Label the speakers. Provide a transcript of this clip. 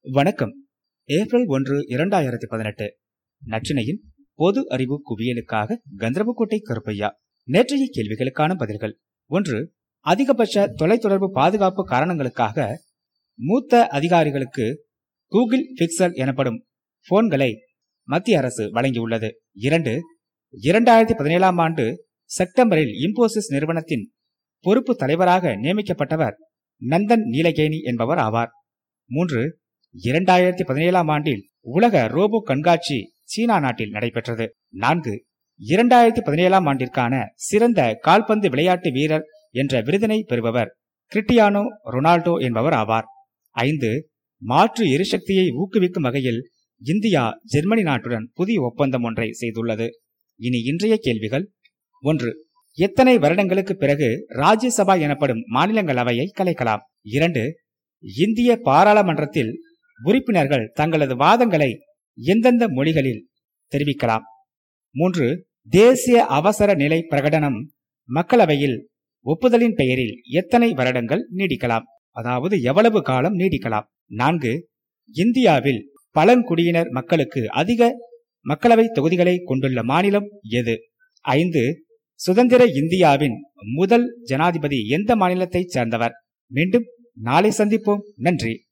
Speaker 1: வணக்கம். ஏப்ரல் ஒன்று இரண்டாயிரத்தி பதினெட்டு. நச்சினையின் பொது அறிவு குவியலுக்காக கந்தரவக்கோட்டை கருப்பையா நேற்றைய கேள்விகளுக்கான பதில்கள். ஒன்று அதிகபட்ச தொலைத்தொடர்பு பாதுகாப்பு காரணங்களுக்காக மூத்த அதிகாரிகளுக்கு கூகுள் பிக்சல் எனப்படும் போன்களை மத்திய அரசு வழங்கியுள்ளது. இரண்டு இரண்டாயிரத்தி பதினேழாம் ஆண்டு செப்டம்பரில் இம்போசிஸ் நிறுவனத்தின் பொறுப்பு தலைவராக நியமிக்கப்பட்டவர் நந்தன் நீலகேணி என்பவர் ஆவார். மூன்று இரண்டாயிரத்தி பதினேழாம் ஆண்டில் உலக ரோபோ கண்காட்சி சீனா நாட்டில் நடைபெற்றது. நான்கு இரண்டாயிரத்தி பதினேழாம் ஆண்டிற்கான சிறந்த கால்பந்து விளையாட்டு வீரர் என்ற விருதினை பெறுபவர் கிரிட்டியானோ ரொனால்டோ என்பவர் ஆவார். ஐந்து மாற்று எரிசக்தியை ஊக்குவிக்கும் வகையில் இந்தியா ஜெர்மனி நாட்டுடன் புதிய ஒப்பந்தம் ஒன்றை செய்துள்ளது. இனி இன்றைய கேள்விகள். ஒன்று எத்தனை வருடங்களுக்கு பிறகு ராஜ்யசபா எனப்படும் மாநிலங்களவையை கலைக்கலாம்? இரண்டு இந்திய பாராளுமன்றத்தில் உறுப்பினர்கள் தங்களது வாதங்களை எந்தெந்த மொழிகளில் தெரிவிக்கலாம்? மூன்று தேசிய அவசர நிலை பிரகடனம் மக்களவையில் ஒப்புதலின் பெயரில் எத்தனை வருடங்கள் நீடிக்கலாம்? அதாவது எவ்வளவு காலம் நீடிக்கலாம்? நான்கு இந்தியாவில் பழங்குடியினர் மக்களுக்கு அதிக மக்களவை தொகுதிகளை கொண்டுள்ள மாநிலம் எது? ஐந்து சுதந்திர இந்தியாவின் முதல் ஜனாதிபதி எந்த மாநிலத்தைச் சேர்ந்தவர்? மீண்டும் நாளை சந்திப்போம். நன்றி.